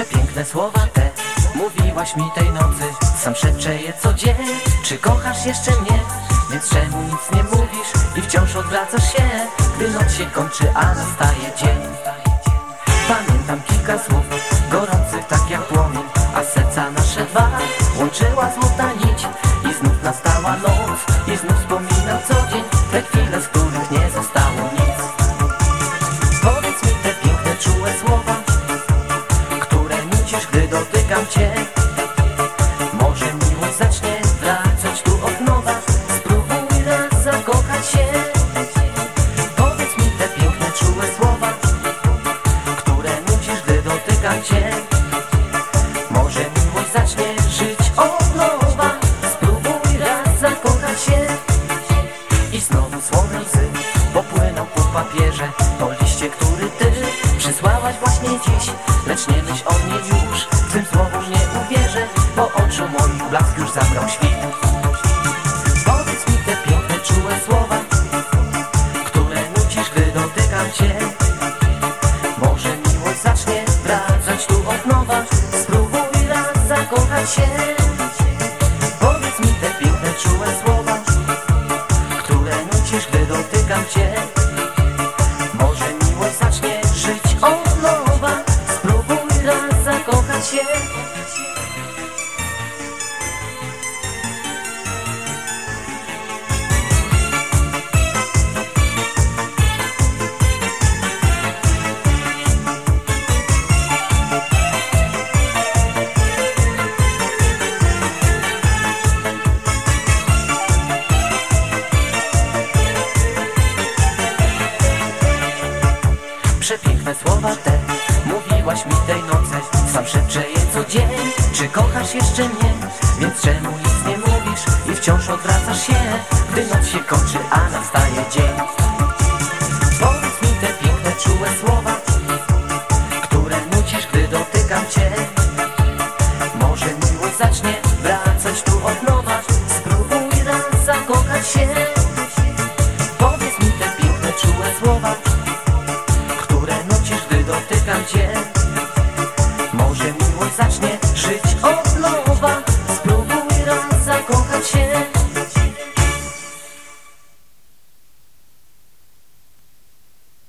Przepiękne słowa te Mówiłaś mi tej nocy. Sam szepczę je co dzień Czy kochasz jeszcze mnie? Więc czemu nic nie mówisz I wciąż odwracasz się? Gdy noc się kończy, a nastaje dzień. Pamiętam kilka słów Gorących tak jak płomień A serca nasze dwa Łączyła zło dotykam cię. Może miłość zacznie wracać tu od nowa. Spróbuj raz zakochać się. Powiedz mi te piękne, czułe słowa Które nucisz, gdy dotykam cię. Może miłość zacznie żyć od nowa. Spróbuj raz zakochać się. I znowu słone łzy popłyną po papierze. Po liście, który ty przysłałaś właśnie dziś blask już zabrał świt Powiedz mi te piękne, czułe słowa Które nucisz, gdy dotykam cię. Może miłość zacznie wracać tu od nowa Spróbuj raz zakochać się. Powiedz mi te piękne, czułe słowa które nucisz, gdy dotykam cię. Może miłość zacznie żyć od nowa Spróbuj raz zakochać się Przepiękne słowa te mówiłaś mi tej nocy Sam szepczę je co dzień Czy kochasz jeszcze mnie? Więc czemu nic nie mówisz i wciąż odwracasz się Gdy noc się kończy, a nastaje dzień zacznie żyć.